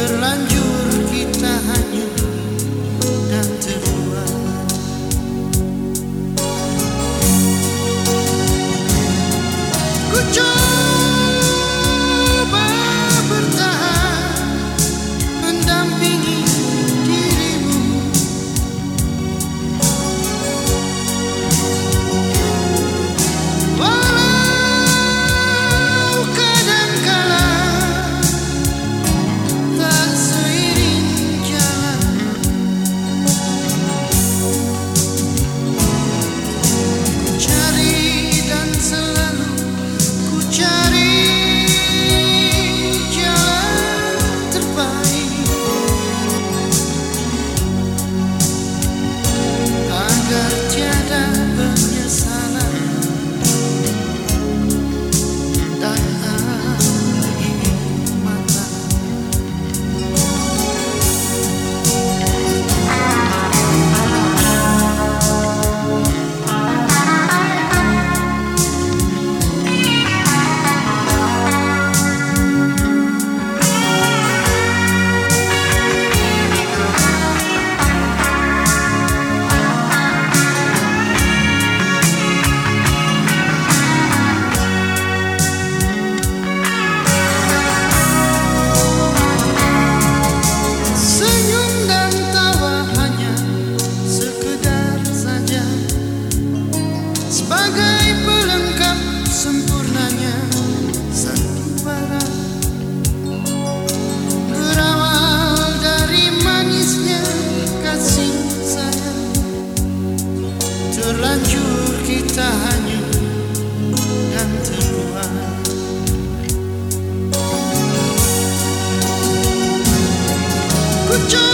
terlanjur just